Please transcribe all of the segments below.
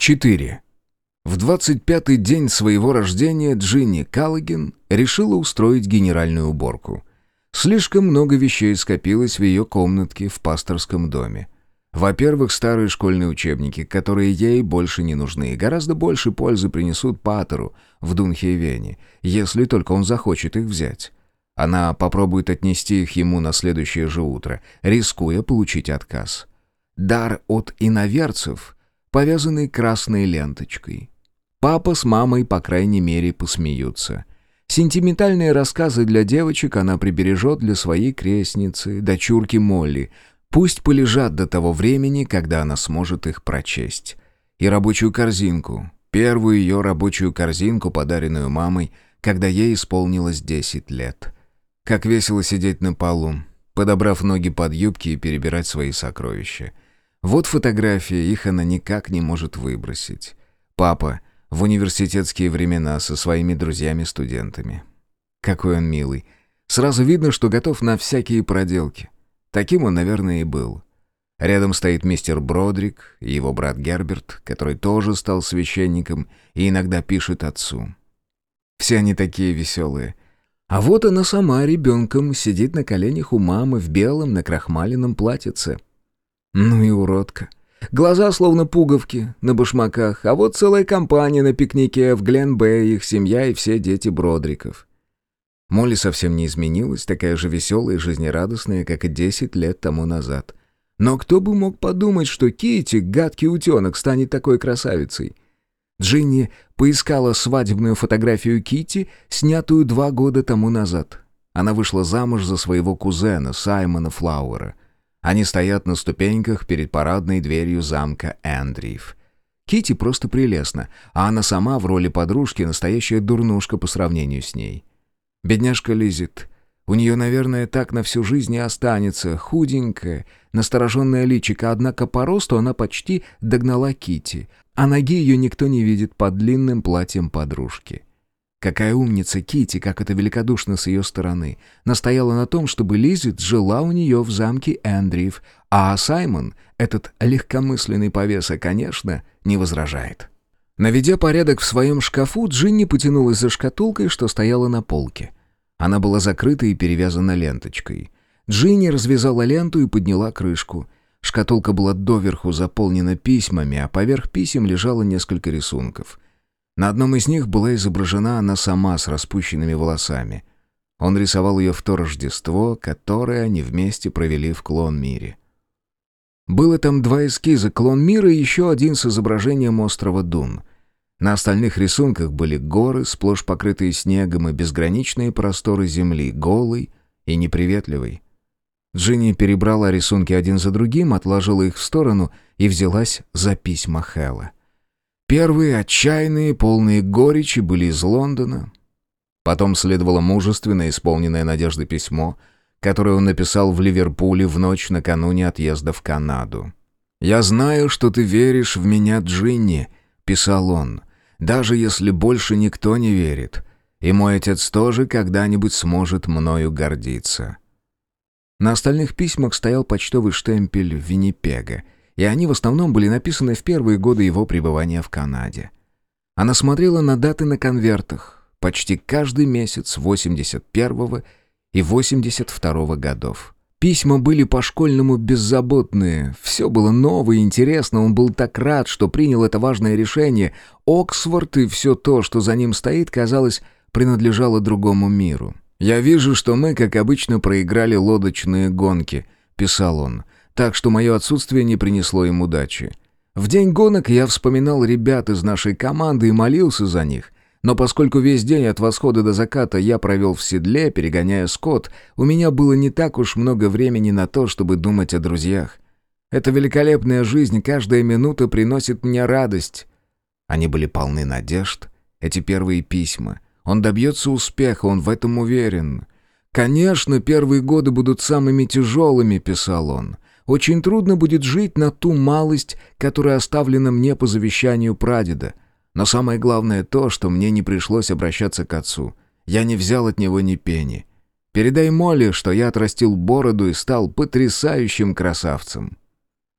4. В 25-й день своего рождения Джинни Каллоген решила устроить генеральную уборку. Слишком много вещей скопилось в ее комнатке в пасторском доме. Во-первых, старые школьные учебники, которые ей больше не нужны, гораздо больше пользы принесут Патеру в Дунхейвене, если только он захочет их взять. Она попробует отнести их ему на следующее же утро, рискуя получить отказ. Дар от иноверцев — повязанный красной ленточкой. Папа с мамой, по крайней мере, посмеются. Сентиментальные рассказы для девочек она прибережет для своей крестницы, дочурки Молли. Пусть полежат до того времени, когда она сможет их прочесть. И рабочую корзинку, первую ее рабочую корзинку, подаренную мамой, когда ей исполнилось 10 лет. Как весело сидеть на полу, подобрав ноги под юбки и перебирать свои сокровища. Вот фотографии, их она никак не может выбросить. Папа в университетские времена со своими друзьями-студентами. Какой он милый. Сразу видно, что готов на всякие проделки. Таким он, наверное, и был. Рядом стоит мистер Бродрик и его брат Герберт, который тоже стал священником и иногда пишет отцу. Все они такие веселые. А вот она сама ребенком сидит на коленях у мамы в белом накрахмаленном платьице — ну и уродка. Глаза словно пуговки на башмаках, а вот целая компания на пикнике в Гленбэй, их семья и все дети Бродриков. Молли совсем не изменилась, такая же веселая и жизнерадостная, как и десять лет тому назад. Но кто бы мог подумать, что Кити, гадкий утенок, станет такой красавицей? Джинни поискала свадебную фотографию Кити, снятую два года тому назад. Она вышла замуж за своего кузена Саймона Флауэра. Они стоят на ступеньках перед парадной дверью замка Эндриев. Кити просто прелестна, а она сама в роли подружки настоящая дурнушка по сравнению с ней. Бедняжка Лизит. У нее, наверное, так на всю жизнь и останется, худенькая, настороженная личика, однако по росту она почти догнала Кити, а ноги ее никто не видит под длинным платьем подружки. Какая умница Кити, как это великодушно с ее стороны. Настояла на том, чтобы Лизит жила у нее в замке Эндриев, а Саймон, этот легкомысленный повеса, конечно, не возражает. Наведя порядок в своем шкафу, Джинни потянулась за шкатулкой, что стояла на полке. Она была закрыта и перевязана ленточкой. Джинни развязала ленту и подняла крышку. Шкатулка была доверху заполнена письмами, а поверх писем лежало несколько рисунков — на одном из них была изображена она сама с распущенными волосами. Он рисовал ее в то Рождество, которое они вместе провели в Клон-Мире. Было там два эскиза «Клон мира» и еще один с изображением острова Дун. На остальных рисунках были горы, сплошь покрытые снегом, и безграничные просторы земли, голый и неприветливый. Джинни перебрала рисунки один за другим, отложила их в сторону и взялась за письма Хэлла. Первые, отчаянные, полные горечи, были из Лондона. Потом следовало мужественное, исполненное надежды письмо, которое он написал в Ливерпуле в ночь накануне отъезда в Канаду. «Я знаю, что ты веришь в меня, Джинни», — писал он, «даже если больше никто не верит, и мой отец тоже когда-нибудь сможет мною гордиться». На остальных письмах стоял почтовый штемпель Виннипега — и они в основном были написаны в первые годы его пребывания в Канаде. Она смотрела на даты на конвертах почти каждый месяц 81 и 82 годов. Письма были по-школьному беззаботные, все было ново и интересно, он был так рад, что принял это важное решение. Оксфорд и все то, что за ним стоит, казалось, принадлежало другому миру. «Я вижу, что мы, как обычно, проиграли лодочные гонки», — писал он так что мое отсутствие не принесло им удачи. В день гонок я вспоминал ребят из нашей команды и молился за них. Но поскольку весь день от восхода до заката я провел в седле, перегоняя скот, у меня было не так уж много времени на то, чтобы думать о друзьях. Эта великолепная жизнь каждая минута приносит мне радость. Они были полны надежд, эти первые письма. Он добьется успеха, он в этом уверен. «Конечно, первые годы будут самыми тяжелыми», — писал он. Очень трудно будет жить на ту малость, которая оставлена мне по завещанию прадеда. Но самое главное то, что мне не пришлось обращаться к отцу. Я не взял от него ни пени. Передай Молли, что я отрастил бороду и стал потрясающим красавцем».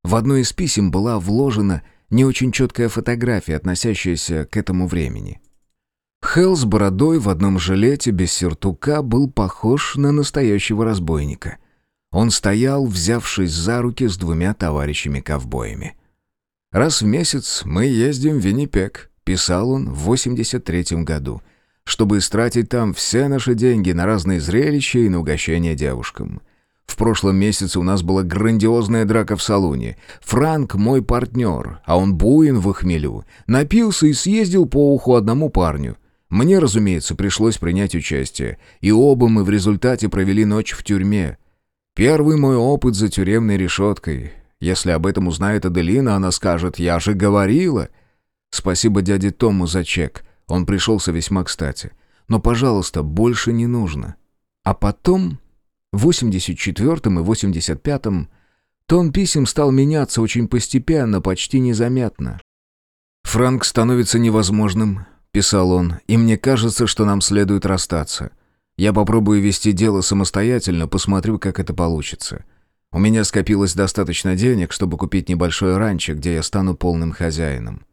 В одно из писем была вложена не очень четкая фотография, относящаяся к этому времени. Хелл с бородой в одном жилете без сюртука был похож на настоящего разбойника. Он стоял, взявшись за руки с двумя товарищами-ковбоями. «Раз в месяц мы ездим в Виннипек», — писал он в 83-м году, «чтобы истратить там все наши деньги на разные зрелища и на угощения девушкам. В прошлом месяце у нас была грандиозная драка в салоне. Франк мой партнер, а он буин в хмелю. Напился и съездил по уху одному парню. Мне, разумеется, пришлось принять участие, и оба мы в результате провели ночь в тюрьме. Первый мой опыт за тюремной решеткой. Если об этом узнает Аделина, она скажет «Я же говорила». Спасибо дяде Тому за чек. Он пришелся весьма кстати. Но, пожалуйста, больше не нужно. А потом, в 84-м и 85-м, тон писем стал меняться очень постепенно, почти незаметно. «Франк становится невозможным», — писал он, — «и мне кажется, что нам следует расстаться. Я попробую вести дело самостоятельно, посмотрю, как это получится. У меня скопилось достаточно денег, чтобы купить небольшое ранчо, где я стану полным хозяином.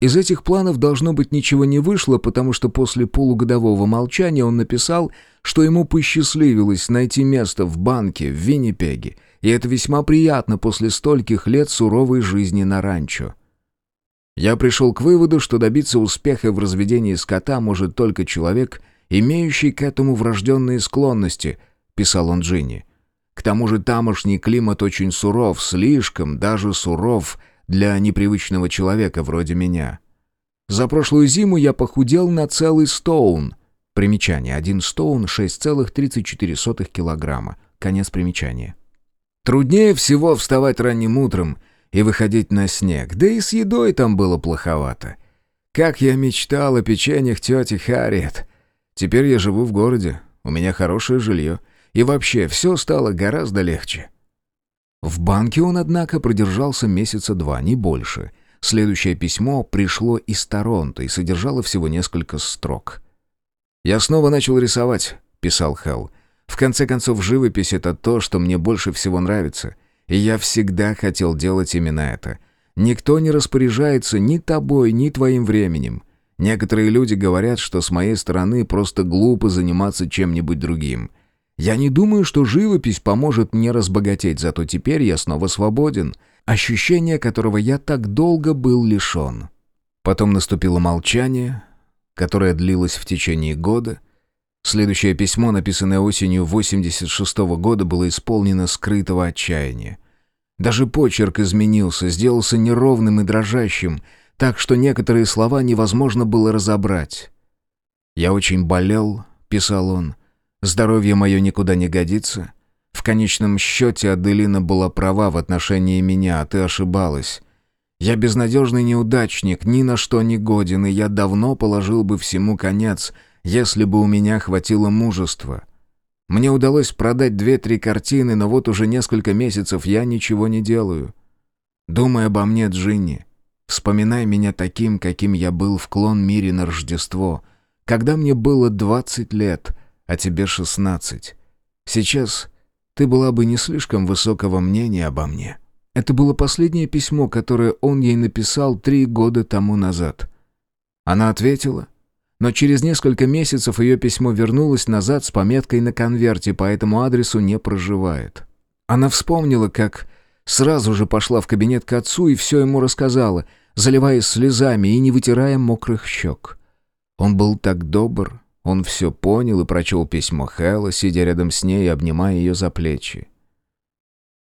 Из этих планов должно быть ничего не вышло, потому что после полугодового молчания он написал, что ему посчастливилось найти место в банке в Виннипеге, и это весьма приятно после стольких лет суровой жизни на ранчо. Я пришел к выводу, что добиться успеха в разведении скота может только человек – имеющий к этому врожденные склонности», — писал он Джинни. «К тому же тамошний климат очень суров, слишком даже суров для непривычного человека вроде меня. За прошлую зиму я похудел на целый стоун». Примечание. Один стоун 6,34 килограмма. Конец примечания. Труднее всего вставать ранним утром и выходить на снег, да и с едой там было плоховато. Как я мечтал о печеньях тети Харриет. Теперь я живу в городе, у меня хорошее жилье, и вообще все стало гораздо легче. В банке он, однако, продержался месяца два, не больше. Следующее письмо пришло из Торонто и содержало всего несколько строк. «Я снова начал рисовать», — писал Хелл. «В конце концов, живопись — это то, что мне больше всего нравится, и я всегда хотел делать именно это. Никто не распоряжается ни тобой, ни твоим временем. Некоторые люди говорят, что с моей стороны просто глупо заниматься чем-нибудь другим. Я не думаю, что живопись поможет мне разбогатеть, зато теперь я снова свободен, ощущение которого я так долго был лишен. Потом наступило молчание, которое длилось в течение года. Следующее письмо, написанное осенью 86 -го года, было исполнено скрытого отчаяния. Даже почерк изменился, сделался неровным и дрожащим — так что некоторые слова невозможно было разобрать. «Я очень болел», — писал он. «Здоровье мое никуда не годится. В конечном счете Аделина была права в отношении меня, а ты ошибалась. Я безнадежный неудачник, ни на что не годен, и я давно положил бы всему конец, если бы у меня хватило мужества. Мне удалось продать две-три картины, но вот уже несколько месяцев я ничего не делаю. Думай обо мне, Джинни. Вспоминай меня таким, каким я был в клон мире на Рождество, когда мне было двадцать лет, а тебе шестнадцать. Сейчас ты была бы не слишком высокого мнения обо мне». Это было последнее письмо, которое он ей написал три года тому назад. Она ответила, но через несколько месяцев ее письмо вернулось назад с пометкой на конверте, по этому адресу не проживает. Она вспомнила, как Сразу же пошла в кабинет к отцу и все ему рассказала, заливаясь слезами и не вытирая мокрых щек. Он был так добр, он все понял и прочел письмо Хэлла, сидя рядом с ней и обнимая ее за плечи.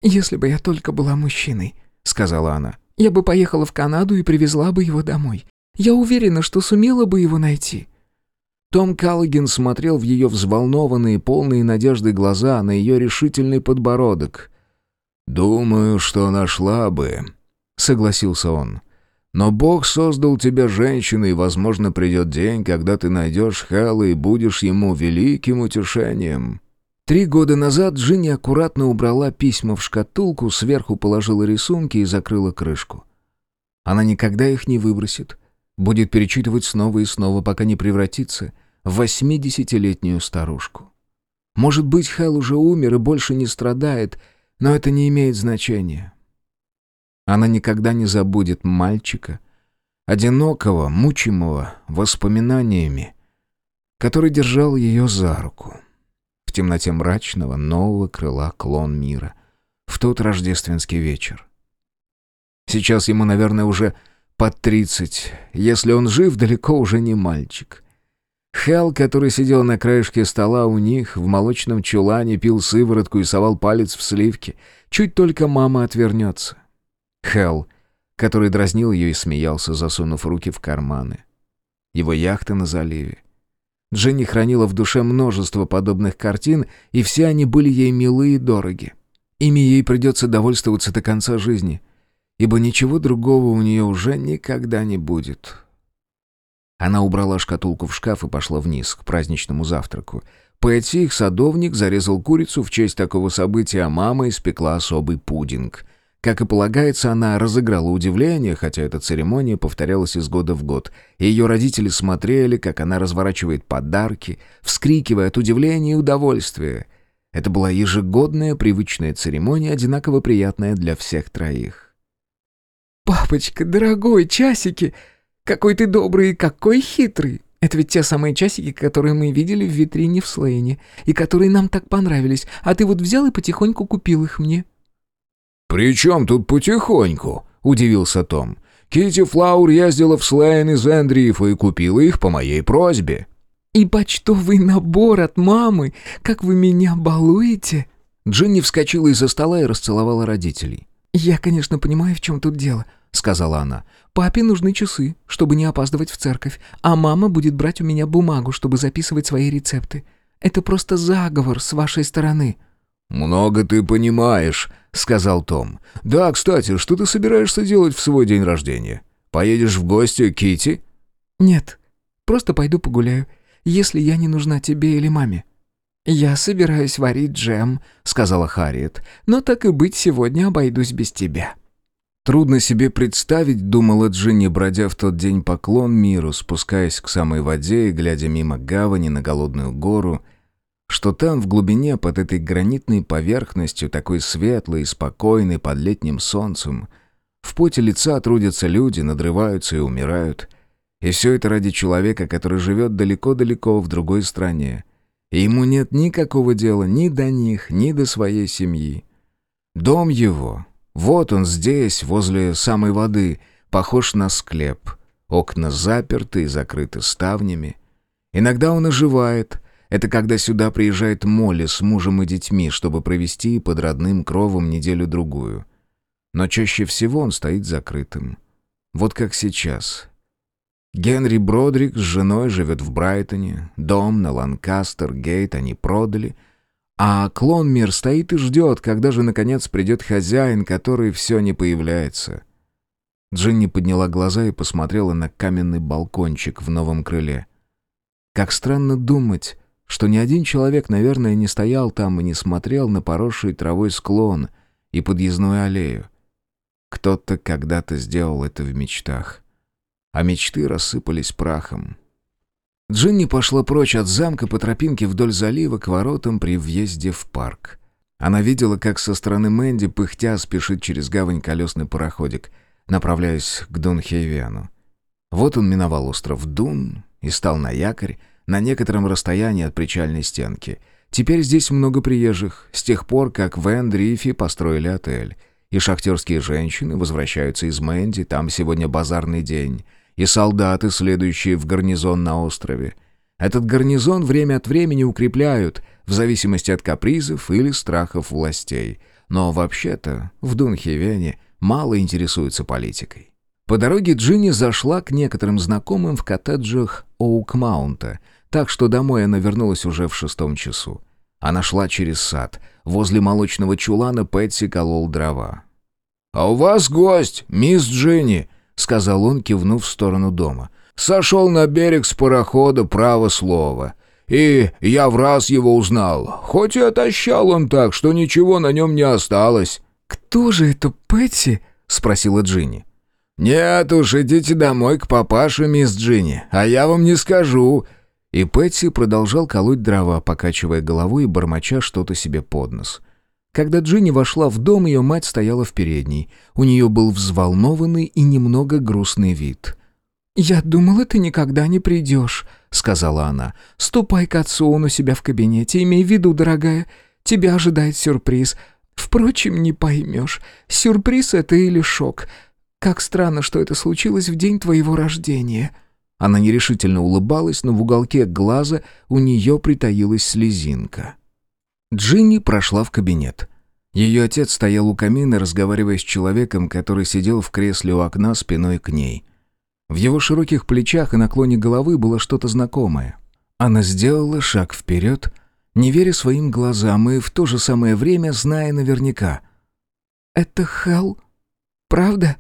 «Если бы я только была мужчиной», — сказала она, — «я бы поехала в Канаду и привезла бы его домой. Я уверена, что сумела бы его найти». Том Каллиген смотрел в ее взволнованные, полные надежды глаза, на ее решительный подбородок. «Думаю, что нашла бы», — согласился он. «Но Бог создал тебя женщиной, и, возможно, придет день, когда ты найдешь Хэлла и будешь ему великим утешением». Три года назад Джинни аккуратно убрала письма в шкатулку, сверху положила рисунки и закрыла крышку. Она никогда их не выбросит. Будет перечитывать снова и снова, пока не превратится в восьмидесятилетнюю старушку. Может быть, Хэл уже умер и больше не страдает, но это не имеет значения. Она никогда не забудет мальчика, одинокого, мучимого воспоминаниями, который держал ее за руку в темноте мрачного нового крыла клон мира в тот рождественский вечер. Сейчас ему, наверное, уже под тридцать. Если он жив, далеко уже не мальчик. Хел, который сидел на краешке стола у них, в молочном чулане, пил сыворотку и совал палец в сливки. Чуть только мама отвернется. Хел, который дразнил ее и смеялся, засунув руки в карманы. Его яхта на заливе. Дженни хранила в душе множество подобных картин, и все они были ей милы и дороги. Ими ей придется довольствоваться до конца жизни, ибо ничего другого у нее уже никогда не будет. Она убрала шкатулку в шкаф и пошла вниз, к праздничному завтраку. Пэтси, их садовник, зарезал курицу в честь такого события, а мама испекла особый пудинг. Как и полагается, она разыграла удивление, хотя эта церемония повторялась из года в год. Ее родители смотрели, как она разворачивает подарки, вскрикивая от удивления и удовольствия. Это была ежегодная привычная церемония, одинаково приятная для всех троих. «Папочка, дорогой, часики! Какой ты добрый и какой хитрый! Это ведь те самые часики, которые мы видели в витрине в Слейне, и которые нам так понравились, а ты вот взял и потихоньку купил их мне». «При чем тут потихоньку?» — удивился Том. «Китти Флаур ездила в Слейн из Эндрифа и купила их по моей просьбе». «И почтовый набор от мамы! Как вы меня балуете!» Джинни вскочила из-за стола и расцеловала родителей. «Я, конечно, понимаю, в чем тут дело», — сказала она. «Папе нужны часы, чтобы не опаздывать в церковь, а мама будет брать у меня бумагу, чтобы записывать свои рецепты. Это просто заговор с вашей стороны». «Много ты понимаешь», — сказал Том. «Да, кстати, что ты собираешься делать в свой день рождения? Поедешь в гости к Кити? «Нет, просто пойду погуляю, если я не нужна тебе или маме». «Я собираюсь варить джем», — сказала Харриет, «но так и быть, сегодня обойдусь без тебя». Трудно себе представить, думала Джинни, бродя в тот день поклон миру, спускаясь к самой воде и глядя мимо гавани на голодную гору — что там в глубине под этой гранитной поверхностью, такой светлой и спокойной под летним солнцем, в поте лица трудятся люди, надрываются и умирают. И все это ради человека, который живет далеко-далеко в другой стране. И ему нет никакого дела ни до них, ни до своей семьи. Дом его, вот он здесь, возле самой воды, похож на склеп. Окна заперты и закрыты ставнями. Иногда он оживает — это когда сюда приезжает Молли с мужем и детьми, чтобы провести под родным кровом неделю-другую. Но чаще всего он стоит закрытым. Вот как сейчас. Генри Бродрик с женой живет в Брайтоне, дом на Ланкастер-Гейт они продали, а Клонмир стоит и ждет, когда же наконец придет хозяин, который все не появляется. Джинни подняла глаза и посмотрела на каменный балкончик в новом крыле. Как странно думать, что ни один человек, наверное, не стоял там и не смотрел на поросший травой склон и подъездную аллею. Кто-то когда-то сделал это в мечтах. А мечты рассыпались прахом. Джинни пошла прочь от замка по тропинке вдоль залива к воротам при въезде в парк. Она видела, как со стороны Мэнди пыхтя спешит через гавань колесный пароходик, направляясь к Дунхейвену. Вот он миновал остров Дун и стал на якорь, на некотором расстоянии от причальной стенки. Теперь здесь много приезжих, с тех пор, как в Эндрифе построили отель. И шахтерские женщины возвращаются из Мэнди, там сегодня базарный день. И солдаты, следующие в гарнизон на острове. Этот гарнизон время от времени укрепляют, в зависимости от капризов или страхов властей. Но вообще-то в Дунхевене мало интересуются политикой. По дороге Джинни зашла к некоторым знакомым в коттеджах Оукмаунта, так что домой она вернулась уже в шестом часу. Она шла через сад. Возле молочного чулана Пэтси колол дрова. «А у вас гость, мисс Джинни», — сказал он, кивнув в сторону дома. «Сошел на берег с парохода, право слово. И я в раз его узнал. Хоть и отощал он так, что ничего на нем не осталось». «Кто же это Пэтси?» — спросила Джинни. «Нет уж, идите домой к папаше, мисс Джинни, а я вам не скажу», и Пэтси продолжал колоть дрова, покачивая головой и бормоча что-то себе под нос. Когда Джинни вошла в дом, ее мать стояла в передней. У нее был взволнованный и немного грустный вид. «Я думала, ты никогда не придешь», — сказала она. «Ступай к отцу, он у себя в кабинете. Имей в виду, дорогая, тебя ожидает сюрприз. Впрочем, не поймешь, сюрприз это или шок. Как странно, что это случилось в день твоего рождения». Она нерешительно улыбалась, но в уголке глаза у нее притаилась слезинка. Джинни прошла в кабинет. Ее отец стоял у камина, разговаривая с человеком, который сидел в кресле у окна спиной к ней. В его широких плечах и наклоне головы было что-то знакомое. Она сделала шаг вперед, не веря своим глазам и в то же самое время зная наверняка. «Это Хелл? Правда?»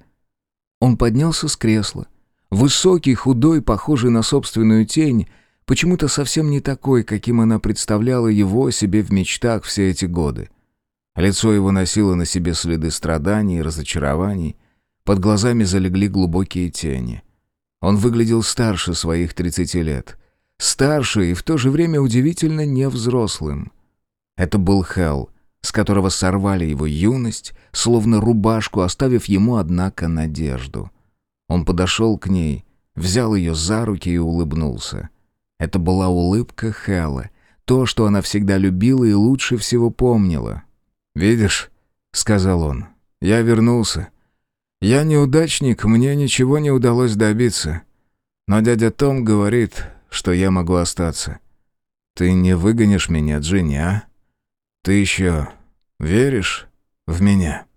Он поднялся с кресла. Высокий, худой, похожий на собственную тень, почему-то совсем не такой, каким она представляла его себе в мечтах все эти годы. Лицо его носило на себе следы страданий и разочарований, под глазами залегли глубокие тени. Он выглядел старше своих тридцати лет. Старше и в то же время удивительно невзрослым. Это был Хелл, с которого сорвали его юность, словно рубашку, оставив ему, однако, надежду. Он подошел к ней, взял ее за руки и улыбнулся. Это была улыбка Хэлла, то, что она всегда любила и лучше всего помнила. «Видишь», — сказал он, — «я вернулся. Я неудачник, мне ничего не удалось добиться. Но дядя Том говорит, что я могу остаться. Ты не выгонишь меня, Джинни, а? Ты еще веришь в меня?»